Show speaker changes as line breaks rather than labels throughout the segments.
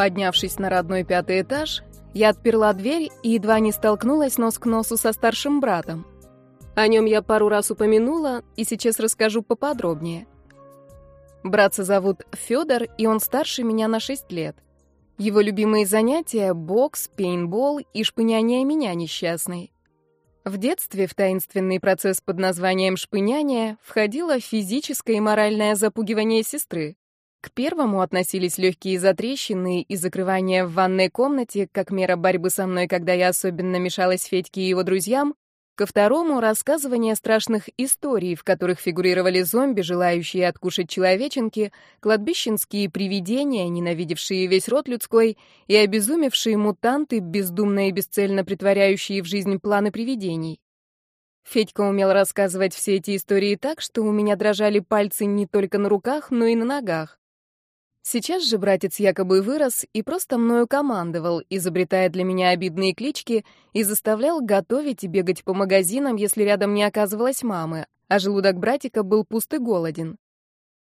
Поднявшись на родной пятый этаж, я отперла дверь и едва не столкнулась нос к носу со старшим братом. О нем я пару раз упомянула и сейчас расскажу поподробнее. Братца зовут Федор, и он старше меня на 6 лет. Его любимые занятия — бокс, пейнтбол и шпыняние меня несчастной. В детстве в таинственный процесс под названием шпыняние входило физическое и моральное запугивание сестры. К первому относились легкие затрещины и закрывание в ванной комнате, как мера борьбы со мной, когда я особенно мешалась Федьке и его друзьям, Ко второму — рассказывание страшных историй, в которых фигурировали зомби, желающие откушать человеченки, кладбищенские привидения, ненавидевшие весь род людской, и обезумевшие мутанты, бездумно и бесцельно притворяющие в жизнь планы привидений. Федька умел рассказывать все эти истории так, что у меня дрожали пальцы не только на руках, но и на ногах. Сейчас же братец якобы вырос и просто мною командовал, изобретая для меня обидные клички и заставлял готовить и бегать по магазинам, если рядом не оказывалось мамы, а желудок братика был пуст и голоден.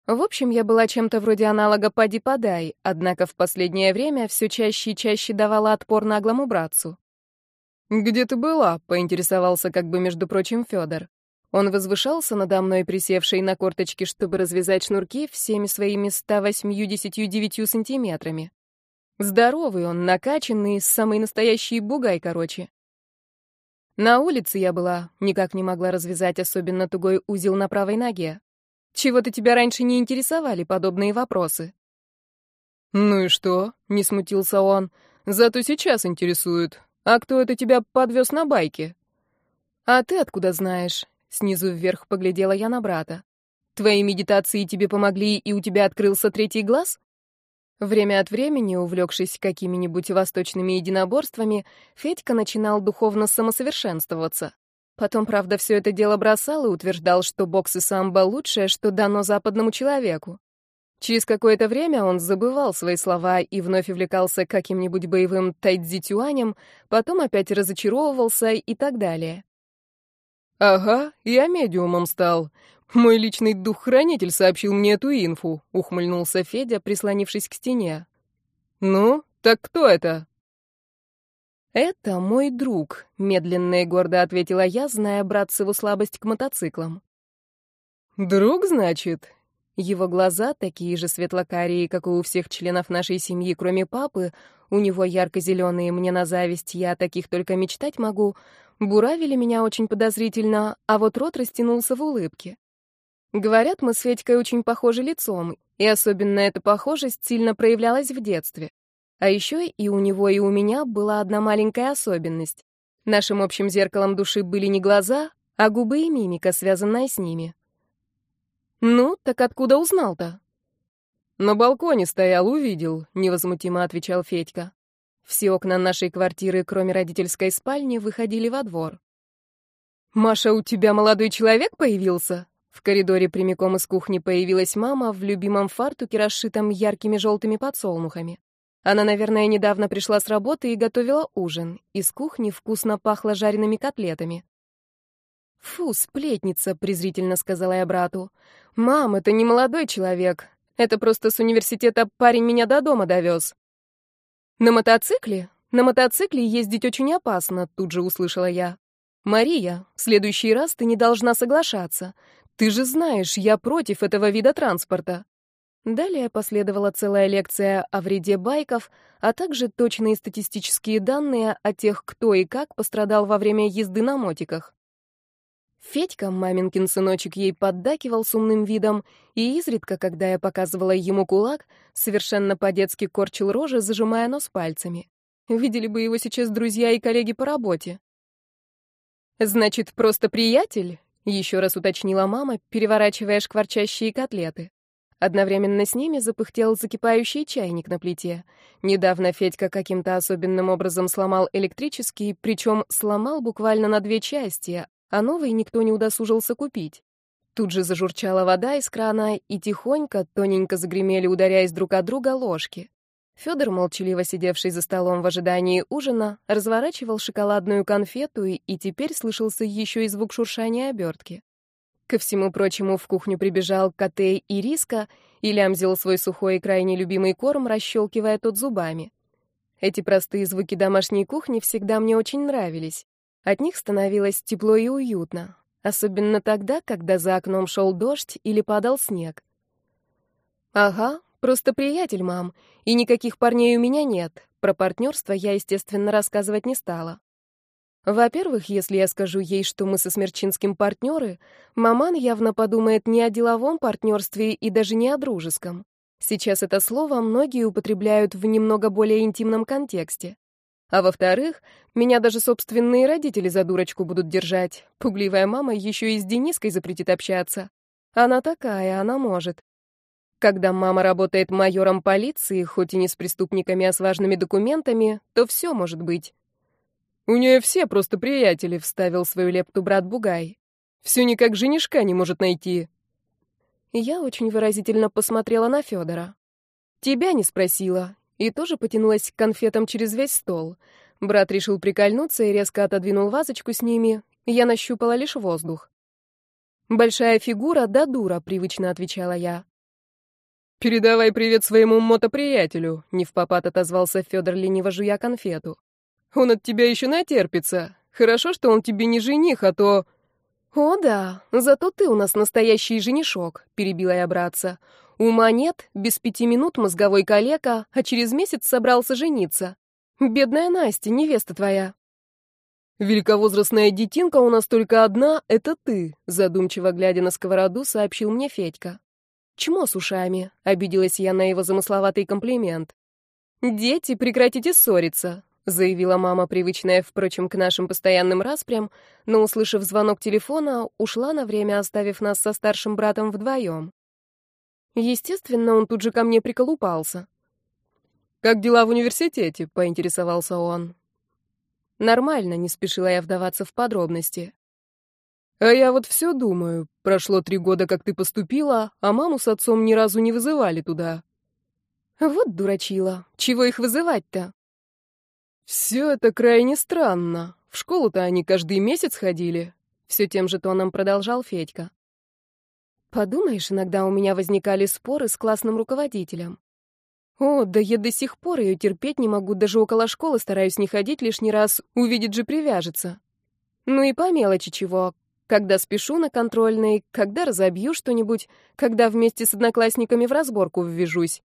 В общем, я была чем-то вроде аналога «поди-подай», однако в последнее время все чаще и чаще давала отпор наглому братцу. «Где ты была?» — поинтересовался как бы, между прочим, Федор. Он возвышался надо мной, присевший на корточки, чтобы развязать шнурки всеми своими 189 сантиметрами. Здоровый он, накачанный, самый настоящий бугай, короче. На улице я была, никак не могла развязать особенно тугой узел на правой ноге. Чего-то тебя раньше не интересовали подобные вопросы. «Ну и что?» — не смутился он. «Зато сейчас интересует. А кто это тебя подвез на байке?» «А ты откуда знаешь?» Снизу вверх поглядела я на брата. Твои медитации тебе помогли, и у тебя открылся третий глаз? Время от времени, увлекшись какими-нибудь восточными единоборствами, Федька начинал духовно самосовершенствоваться. Потом, правда, все это дело бросал и утверждал, что бокс и самбо лучшее, что дано западному человеку. Через какое-то время он забывал свои слова и вновь увлекался каким-нибудь боевым тайцзи-тюанем, потом опять разочаровывался и так далее. «Ага, я медиумом стал. Мой личный дух-хранитель сообщил мне эту инфу», — ухмыльнулся Федя, прислонившись к стене. «Ну, так кто это?» «Это мой друг», — медленно и гордо ответила я, зная братцеву слабость к мотоциклам. «Друг, значит?» Его глаза, такие же светлокарие, как и у всех членов нашей семьи, кроме папы, у него ярко-зеленые, мне на зависть, я таких только мечтать могу, буравили меня очень подозрительно, а вот рот растянулся в улыбке. Говорят, мы с Федькой очень похожи лицом, и особенно эта похожесть сильно проявлялась в детстве. А еще и у него, и у меня была одна маленькая особенность. Нашим общим зеркалом души были не глаза, а губы и мимика, связанная с ними. «Ну, так откуда узнал-то?» «На балконе стоял, увидел», — невозмутимо отвечал Федька. Все окна нашей квартиры, кроме родительской спальни, выходили во двор. «Маша, у тебя молодой человек появился?» В коридоре прямиком из кухни появилась мама в любимом фартуке, расшитом яркими желтыми подсолнухами. Она, наверное, недавно пришла с работы и готовила ужин. Из кухни вкусно пахло жареными котлетами. «Фу, сплетница», — презрительно сказала я брату. «Мам, это не молодой человек. Это просто с университета парень меня до дома довез». «На мотоцикле? На мотоцикле ездить очень опасно», — тут же услышала я. «Мария, в следующий раз ты не должна соглашаться. Ты же знаешь, я против этого вида транспорта». Далее последовала целая лекция о вреде байков, а также точные статистические данные о тех, кто и как пострадал во время езды на мотиках. Федька, маменькин сыночек, ей поддакивал с умным видом, и изредка, когда я показывала ему кулак, совершенно по-детски корчил рожи, зажимая нос пальцами. Видели бы его сейчас друзья и коллеги по работе. «Значит, просто приятель?» — еще раз уточнила мама, переворачивая шкварчащие котлеты. Одновременно с ними запыхтел закипающий чайник на плите. Недавно Федька каким-то особенным образом сломал электрический, причем сломал буквально на две части, а новый никто не удосужился купить. Тут же зажурчала вода из крана, и тихонько, тоненько загремели, ударяясь друг от друга, ложки. Федор, молчаливо сидевший за столом в ожидании ужина, разворачивал шоколадную конфету, и теперь слышался еще и звук шуршания обертки. Ко всему прочему, в кухню прибежал Котей и Риска и лямзил свой сухой и крайне любимый корм, расщелкивая тот зубами. Эти простые звуки домашней кухни всегда мне очень нравились. От них становилось тепло и уютно, особенно тогда, когда за окном шел дождь или падал снег. «Ага, просто приятель, мам, и никаких парней у меня нет. Про партнерство я, естественно, рассказывать не стала. Во-первых, если я скажу ей, что мы со Смерчинским партнеры, маман явно подумает не о деловом партнерстве и даже не о дружеском. Сейчас это слово многие употребляют в немного более интимном контексте. А во-вторых, меня даже собственные родители за дурочку будут держать. Пугливая мама еще и с Дениской запретит общаться. Она такая, она может. Когда мама работает майором полиции, хоть и не с преступниками, а с важными документами, то все может быть. «У нее все просто приятели», — вставил свою лепту брат Бугай. «Все никак женишка не может найти». Я очень выразительно посмотрела на Федора. «Тебя не спросила». И тоже потянулась к конфетам через весь стол. Брат решил прикольнуться и резко отодвинул вазочку с ними. Я нащупала лишь воздух. «Большая фигура, да дура», — привычно отвечала я. «Передавай привет своему мотоприятелю», — не в попад отозвался Федор, лениво жуя конфету. Он от тебя еще натерпится. Хорошо, что он тебе не жених, а то...» «О да, зато ты у нас настоящий женишок», — перебила я братца. «Ума нет, без пяти минут мозговой калека, а через месяц собрался жениться. Бедная Настя, невеста твоя». «Великовозрастная детинка у нас только одна — это ты», — задумчиво глядя на сковороду, сообщил мне Федька. «Чмо с ушами», — обиделась я на его замысловатый комплимент. «Дети, прекратите ссориться заявила мама, привычная, впрочем, к нашим постоянным распрям, но, услышав звонок телефона, ушла на время, оставив нас со старшим братом вдвоем. Естественно, он тут же ко мне приколупался. «Как дела в университете?» — поинтересовался он. «Нормально», — не спешила я вдаваться в подробности. «А я вот все думаю. Прошло три года, как ты поступила, а маму с отцом ни разу не вызывали туда». «Вот дурачила. Чего их вызывать-то?» «Все это крайне странно. В школу-то они каждый месяц ходили». Все тем же тоном продолжал Федька. «Подумаешь, иногда у меня возникали споры с классным руководителем. О, да я до сих пор ее терпеть не могу, даже около школы стараюсь не ходить лишний раз, увидит же привяжется. Ну и по мелочи чего. Когда спешу на контрольной, когда разобью что-нибудь, когда вместе с одноклассниками в разборку ввяжусь.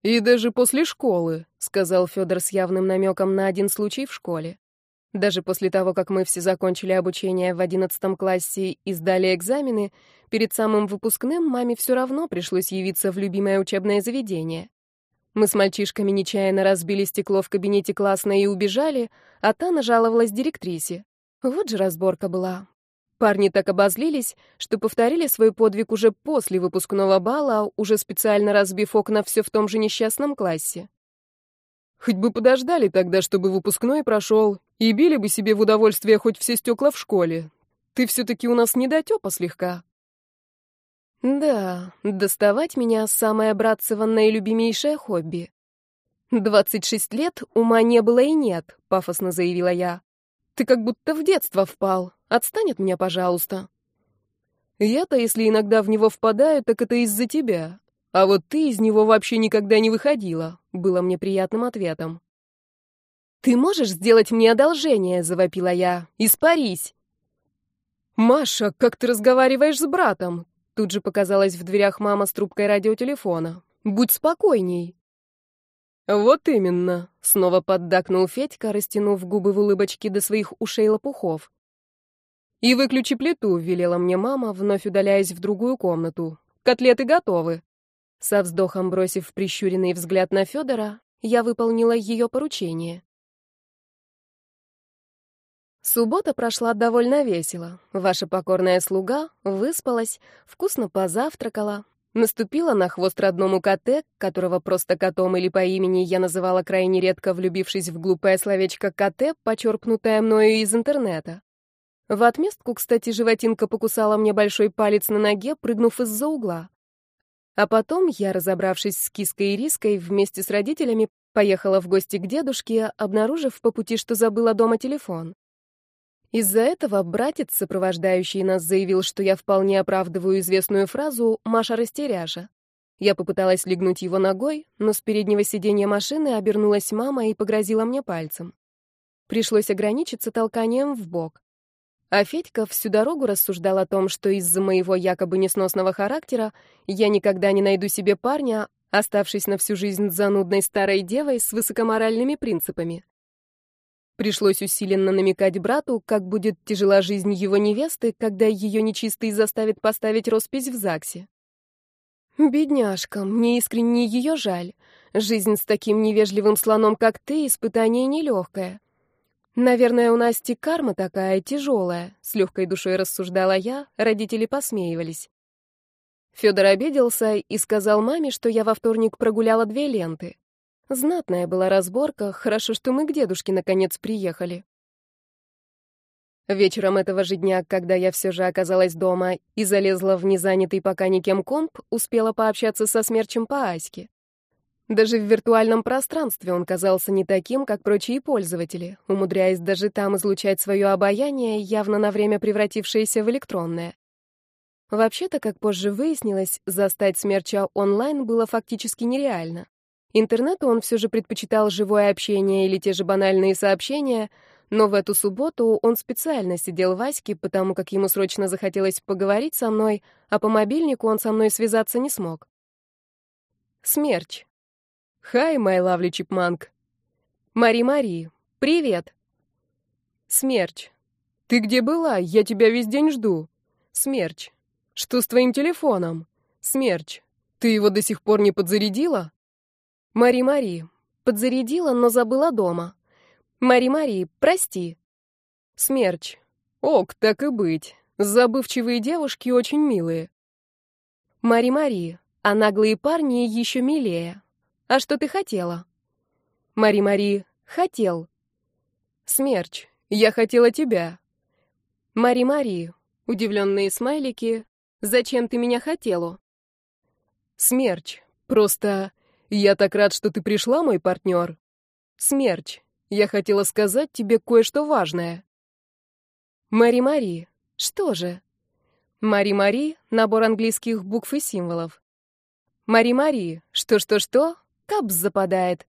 «И даже после школы», — сказал Федор с явным намеком на один случай в школе. Даже после того, как мы все закончили обучение в одиннадцатом классе и сдали экзамены, перед самым выпускным маме все равно пришлось явиться в любимое учебное заведение. Мы с мальчишками нечаянно разбили стекло в кабинете классной и убежали, а та нажаловалась директрисе. Вот же разборка была. Парни так обозлились, что повторили свой подвиг уже после выпускного бала, уже специально разбив окна все в том же несчастном классе. Хоть бы подождали тогда, чтобы выпускной прошел, и били бы себе в удовольствие хоть все стекла в школе. Ты все-таки у нас недотепа слегка. Да, доставать меня — самое братцеванное и любимейшее хобби. «Двадцать шесть лет ума не было и нет», — пафосно заявила я. «Ты как будто в детство впал. Отстань от меня, пожалуйста. Я-то, если иногда в него впадаю, так это из-за тебя. А вот ты из него вообще никогда не выходила, было мне приятным ответом. Ты можешь сделать мне одолжение, завопила я. Испарись. Маша, как ты разговариваешь с братом? Тут же показалась в дверях мама с трубкой радиотелефона. Будь спокойней. Вот именно, снова поддакнул Федька, растянув губы в улыбочке до своих ушей лопухов. «И выключи плиту», — велела мне мама, вновь удаляясь в другую комнату. «Котлеты готовы». Со вздохом бросив прищуренный взгляд на Федора, я выполнила ее поручение. Суббота прошла довольно весело. Ваша покорная слуга выспалась, вкусно позавтракала, наступила на хвост родному коте, которого просто котом или по имени я называла крайне редко, влюбившись в глупое словечко «коте», почерпнутое мною из интернета. В отместку, кстати, животинка покусала мне большой палец на ноге, прыгнув из-за угла. А потом я, разобравшись с киской и риской, вместе с родителями поехала в гости к дедушке, обнаружив по пути, что забыла дома телефон. Из-за этого братец, сопровождающий нас, заявил, что я вполне оправдываю известную фразу «Маша растеряша». Я попыталась легнуть его ногой, но с переднего сиденья машины обернулась мама и погрозила мне пальцем. Пришлось ограничиться толканием в бок. А Федька всю дорогу рассуждал о том, что из-за моего якобы несносного характера я никогда не найду себе парня, оставшись на всю жизнь занудной старой девой с высокоморальными принципами. Пришлось усиленно намекать брату, как будет тяжела жизнь его невесты, когда ее нечистый заставит поставить роспись в ЗАГСе. Бедняжка, мне искренне ее жаль. Жизнь с таким невежливым слоном, как ты, испытание нелегкое. Наверное, у Насти карма такая тяжелая, с легкой душой рассуждала я, родители посмеивались. Федор обиделся и сказал маме, что я во вторник прогуляла две ленты. Знатная была разборка, хорошо, что мы к дедушке наконец приехали. Вечером этого же дня, когда я все же оказалась дома и залезла в незанятый пока никем комп, успела пообщаться со смерчем по Аське. Даже в виртуальном пространстве он казался не таким, как прочие пользователи, умудряясь даже там излучать свое обаяние, явно на время превратившееся в электронное. Вообще-то, как позже выяснилось, застать смерча онлайн было фактически нереально. Интернету он все же предпочитал живое общение или те же банальные сообщения, но в эту субботу он специально сидел в Ваське, потому как ему срочно захотелось поговорить со мной, а по мобильнику он со мной связаться не смог. Смерч. Хай, май лавли чипманк. Мари-Мари, привет. Смерч. Ты где была? Я тебя весь день жду. Смерч. Что с твоим телефоном? Смерч. Ты его до сих пор не подзарядила? Мари-Мари, подзарядила, но забыла дома. Мари-Мари, прости. Смерч. Ок, так и быть. Забывчивые девушки очень милые. Мари-Мари, а наглые парни еще милее. А что ты хотела? Мари-Мари, хотел. Смерч, я хотела тебя. Мари-Мари, удивленные смайлики, зачем ты меня хотела? Смерч, просто «Я так рад, что ты пришла, мой партнер. Смерч, я хотела сказать тебе кое-что важное». Мари-Мари, что же? Мари-Мари — набор английских букв и символов. Мари-Мари, что-что-что? Капс западает.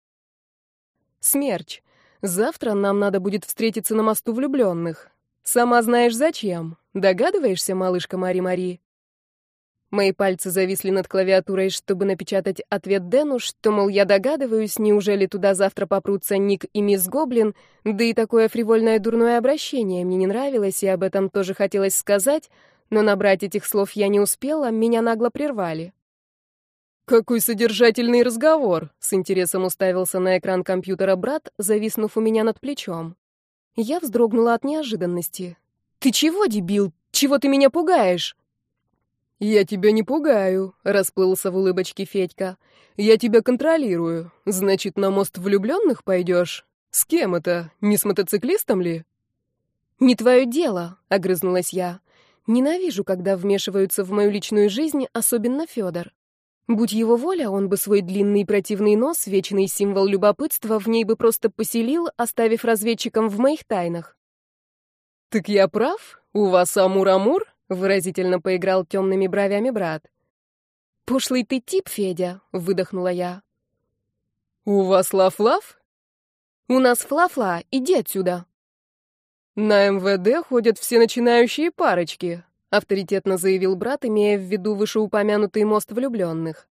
Смерч, завтра нам надо будет встретиться на мосту влюбленных. Сама знаешь зачем. Догадываешься, малышка Мари-Мари? Мои пальцы зависли над клавиатурой, чтобы напечатать ответ Дэну, что, мол, я догадываюсь, неужели туда завтра попрутся Ник и мисс Гоблин, да и такое фривольное дурное обращение мне не нравилось, и об этом тоже хотелось сказать, но набрать этих слов я не успела, меня нагло прервали. «Какой содержательный разговор!» — с интересом уставился на экран компьютера брат, зависнув у меня над плечом. Я вздрогнула от неожиданности. «Ты чего, дебил? Чего ты меня пугаешь?» «Я тебя не пугаю», — расплылся в улыбочке Федька. «Я тебя контролирую. Значит, на мост влюбленных пойдешь? С кем это? Не с мотоциклистом ли?» «Не твое дело», — огрызнулась я. «Ненавижу, когда вмешиваются в мою личную жизнь, особенно Федор. Будь его воля, он бы свой длинный противный нос, вечный символ любопытства, в ней бы просто поселил, оставив разведчиком в моих тайнах». «Так я прав? У вас Амур-Амур?» Выразительно поиграл темными бровями брат. «Пошлый ты тип, Федя», — выдохнула я. «У вас лав-лав?» «У нас фла-фла, иди отсюда». «На МВД ходят все начинающие парочки», — авторитетно заявил брат, имея в виду вышеупомянутый мост влюбленных.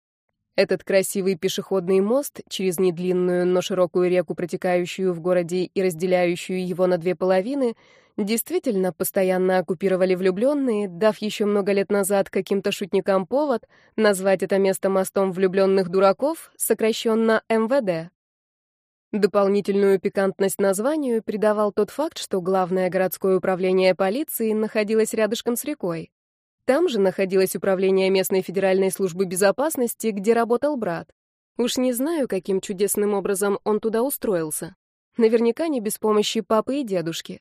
Этот красивый пешеходный мост через недлинную, но широкую реку, протекающую в городе и разделяющую его на две половины, действительно постоянно оккупировали влюбленные, дав еще много лет назад каким-то шутникам повод назвать это место мостом влюбленных дураков, сокращенно МВД. Дополнительную пикантность названию придавал тот факт, что главное городское управление полиции находилось рядышком с рекой. Там же находилось управление местной федеральной службы безопасности, где работал брат. Уж не знаю, каким чудесным образом он туда устроился. Наверняка не без помощи папы и дедушки.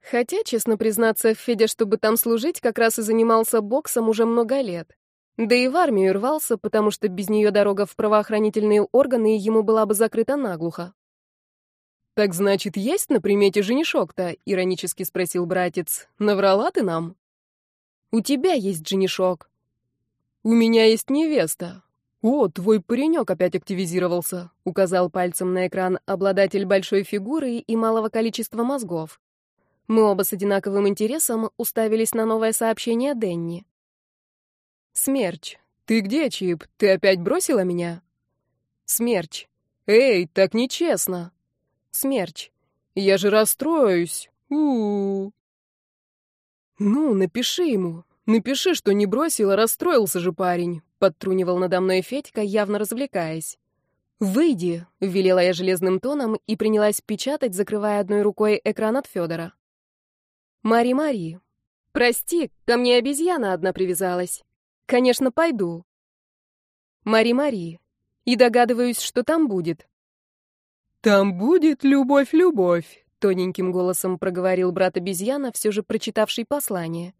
Хотя, честно признаться, Федя, чтобы там служить, как раз и занимался боксом уже много лет. Да и в армию рвался, потому что без нее дорога в правоохранительные органы ему была бы закрыта наглухо. «Так значит, есть на примете женишок-то?» — иронически спросил братец. «Наврала ты нам?» «У тебя есть женишок». «У меня есть невеста. О, твой паренек опять активизировался», — указал пальцем на экран обладатель большой фигуры и малого количества мозгов. Мы оба с одинаковым интересом уставились на новое сообщение Денни. «Смерч, ты где, Чип? Ты опять бросила меня?» «Смерч, эй, так нечестно!» Смерч. Я же расстроюсь. У, -у, у Ну, напиши ему. Напиши, что не бросила, расстроился же парень. Подтрунивал надо мной Федька, явно развлекаясь. «Выйди», — велела я железным тоном и принялась печатать, закрывая одной рукой экран от Федора. «Мари-Мари, прости, ко мне обезьяна одна привязалась. Конечно, пойду. Мари-Мари, и догадываюсь, что там будет.
«Там будет любовь-любовь», —
тоненьким голосом проговорил брат-обезьяна, все же прочитавший послание.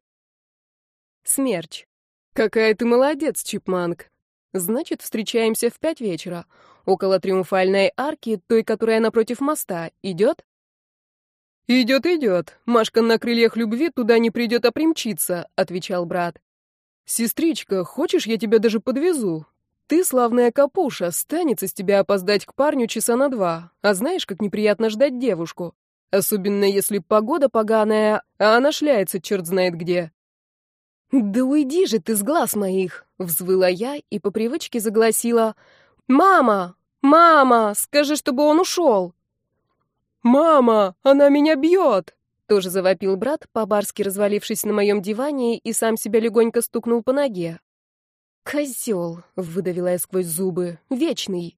Смерч. Какая ты молодец, Чипманг. Значит, встречаемся в пять вечера. Около триумфальной арки, той, которая напротив моста. Идет?
Идет, идет. Машка на крыльях любви туда не придет, а примчится, отвечал брат. Сестричка, хочешь, я тебя даже подвезу? Ты, славная капуша, станется с тебя опоздать к парню часа на два. А знаешь, как неприятно ждать девушку? Особенно если погода поганая, а она шляется черт знает где.
«Да уйди же ты с глаз моих!» — взвыла я и по привычке загласила «Мама! Мама! Скажи, чтобы он ушел!»
«Мама! Она меня бьет!»
Тоже завопил брат, по-барски развалившись на моем диване и сам себя легонько стукнул по ноге. «Козел!» — выдавила я сквозь зубы. «Вечный!»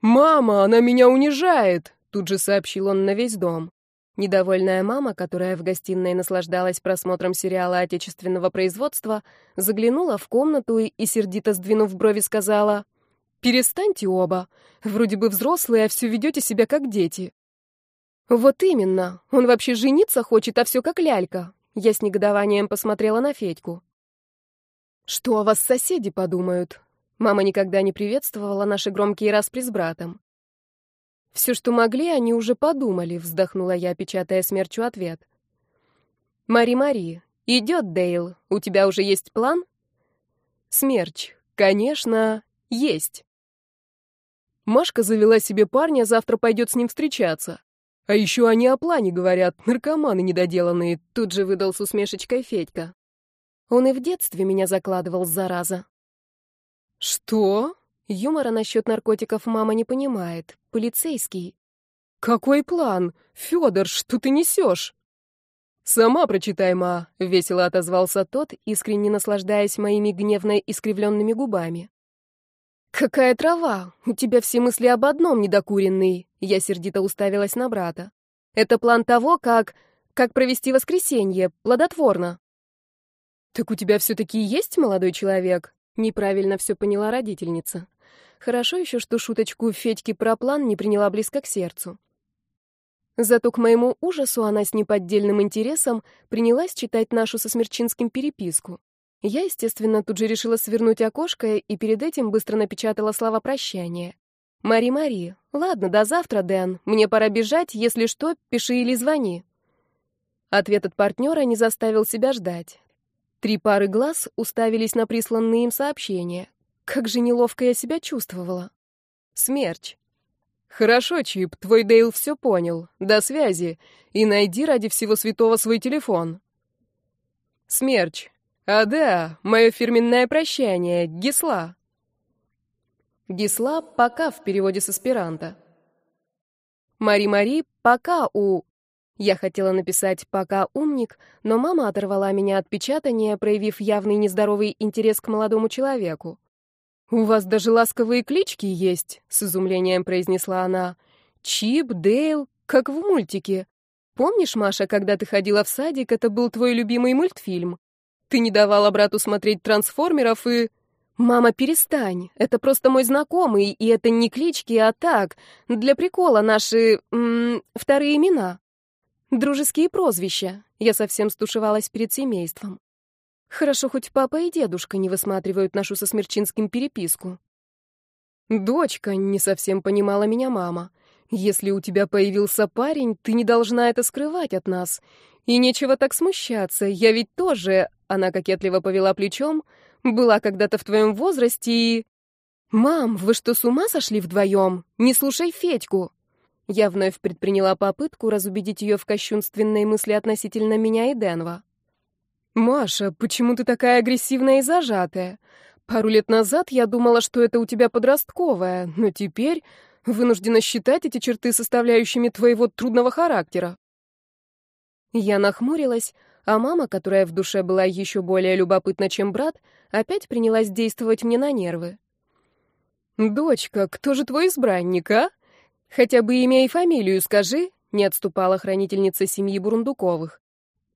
«Мама, она меня унижает!» — тут же сообщил он на весь дом.
Недовольная мама, которая в гостиной наслаждалась просмотром сериала отечественного производства, заглянула в комнату и, сердито сдвинув брови, сказала, «Перестаньте оба. Вроде бы взрослые, а все ведете себя как дети». «Вот именно. Он вообще жениться хочет, а все как лялька». Я с негодованием посмотрела на Федьку. Что о вас соседи подумают? Мама никогда не приветствовала наши громкие распри с братом. Все, что могли, они уже подумали, вздохнула я, печатая смерчу ответ. Мари-Мари, идет Дейл. У тебя уже есть план? Смерч, конечно, есть.
Машка завела себе парня, завтра пойдет с ним встречаться. А еще они о плане говорят, наркоманы недоделанные,
тут же выдал с усмешечкой Федька. Он и в детстве меня закладывал, зараза.
Что?
Юмора насчет наркотиков мама не понимает. Полицейский.
Какой план? Федор, что ты несешь? Сама прочитай, ма, весело отозвался тот, искренне наслаждаясь моими гневно искривленными губами.
Какая трава? У тебя все мысли об одном, недокуренный. Я сердито уставилась на брата. Это план того, как... как провести воскресенье, плодотворно. «Так у тебя все-таки есть молодой человек?» Неправильно все поняла родительница. Хорошо еще, что шуточку Федьки про план не приняла близко к сердцу. Зато к моему ужасу она с неподдельным интересом принялась читать нашу со Смерчинским переписку. Я, естественно, тут же решила свернуть окошко и перед этим быстро напечатала слова прощания. «Мари-Мари, ладно, до завтра, Дэн. Мне пора бежать, если что, пиши или звони». Ответ от партнера не заставил себя ждать. Три пары глаз уставились на присланные им сообщения. Как же неловко я себя чувствовала. Смерч.
Хорошо, Чип, твой Дейл все понял. До связи. И найди ради всего святого свой телефон. Смерч. А да, мое фирменное прощание. Гисла.
Гисла пока в переводе с аспиранта. Мари-Мари пока у я хотела написать «пока умник», но мама оторвала меня от печатания, проявив явный нездоровый интерес к молодому человеку. «У вас даже ласковые клички есть», — с изумлением произнесла она. «Чип, Дейл, как в мультике. Помнишь, Маша, когда ты ходила в садик, это был твой любимый мультфильм? Ты не давала брату смотреть трансформеров и...» «Мама, перестань. Это просто мой знакомый, и это не клички, а так, для прикола наши... М вторые имена». Дружеские прозвища. Я совсем стушевалась перед семейством. Хорошо, хоть папа и дедушка не высматривают нашу со Смерчинским переписку. Дочка, не совсем понимала меня мама. Если у тебя появился парень, ты не должна это скрывать от нас. И нечего так смущаться, я ведь тоже, она кокетливо повела плечом, была когда-то в твоем возрасте и... «Мам, вы что, с ума сошли вдвоем? Не слушай Федьку!» Я вновь предприняла попытку разубедить ее в кощунственной мысли относительно меня и Денва. «Маша, почему ты такая агрессивная и зажатая? Пару лет назад я думала, что это у тебя подростковое, но теперь вынуждена считать эти черты составляющими твоего трудного характера». Я нахмурилась, а мама, которая в душе была еще более любопытна, чем брат, опять принялась действовать мне на нервы. «Дочка, кто же твой избранник, а? Хотя бы имя и фамилию скажи», — не отступала хранительница семьи Бурундуковых.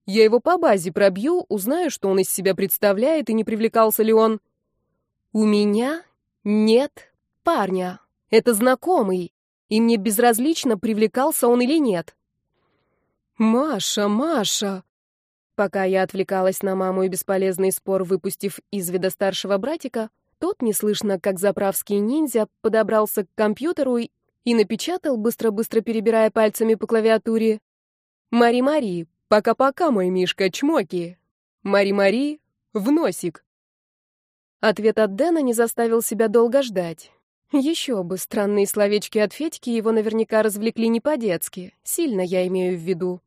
«Я его по базе пробью, узнаю, что он из себя представляет и не привлекался ли он...» «У меня нет парня. Это знакомый, и мне безразлично, привлекался он или нет». «Маша, Маша!» Пока я отвлекалась на маму и бесполезный спор, выпустив из вида старшего братика, тот, неслышно, как заправский ниндзя, подобрался к компьютеру и напечатал, быстро-быстро перебирая пальцами по клавиатуре. «Мари-Мари, пока-пока, мой Мишка, чмоки! Мари-Мари, в носик!» Ответ от Дэна не заставил себя долго ждать. Еще бы, странные словечки от Федьки его наверняка развлекли не по-детски. Сильно я имею в виду.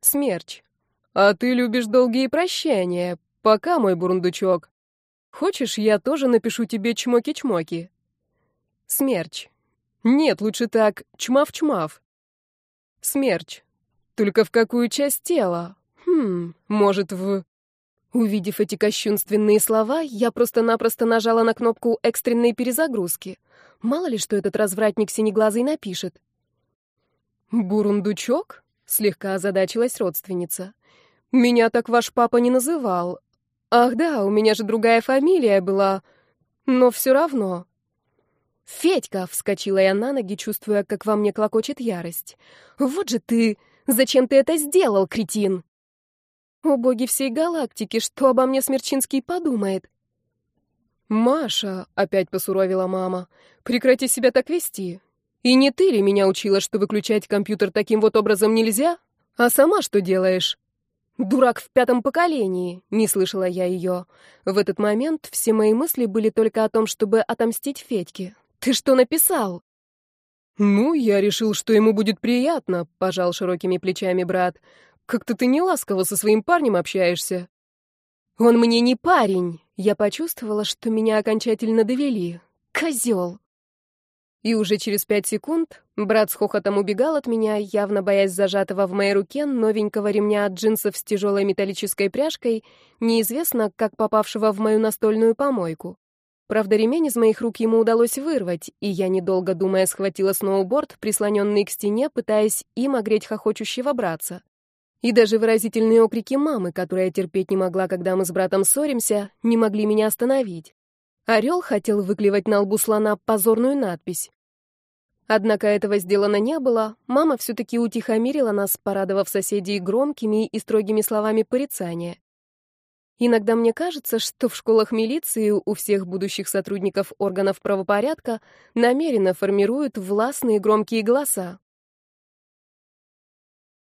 Смерч. А ты любишь долгие прощания. Пока, мой бурундучок. Хочешь, я тоже напишу тебе чмоки-чмоки? Смерч. Нет, лучше так, чмав-чмав. Смерч. Только в какую часть тела? Хм, может, в... Увидев эти кощунственные слова, я просто-напросто нажала на кнопку экстренной перезагрузки. Мало ли, что этот развратник синеглазый напишет. «Бурундучок?» — слегка озадачилась родственница. «Меня так ваш папа не называл, Ах да, у меня же другая фамилия была. Но все равно. Федька, вскочила я на ноги, чувствуя, как во мне клокочет ярость. Вот же ты! Зачем ты это сделал, кретин? О боги всей галактики, что обо мне Смерчинский подумает? Маша, опять посуровила мама, прекрати себя так вести. И не ты ли меня учила, что выключать компьютер таким вот образом нельзя? А сама что делаешь? «Дурак в пятом поколении!» — не слышала я ее. В этот момент все мои мысли были только о том, чтобы отомстить Федьке. «Ты что написал?» «Ну, я решил, что ему будет приятно», — пожал широкими плечами брат. «Как-то ты не ласково со своим парнем общаешься». «Он мне не парень!» Я почувствовала, что меня окончательно довели. «Козел!» И уже через пять секунд брат с хохотом убегал от меня, явно боясь зажатого в моей руке новенького ремня от джинсов с тяжелой металлической пряжкой, неизвестно, как попавшего в мою настольную помойку. Правда, ремень из моих рук ему удалось вырвать, и я, недолго думая, схватила сноуборд, прислоненный к стене, пытаясь им огреть хохочущего братца. И даже выразительные окрики мамы, которая терпеть не могла, когда мы с братом ссоримся, не могли меня остановить. Орел хотел выклевать на лбу слона позорную надпись. Однако этого сделано не было, мама все-таки утихомирила нас, порадовав соседей громкими и строгими словами порицания. Иногда мне кажется, что в школах милиции у всех будущих сотрудников органов правопорядка намеренно формируют властные громкие голоса.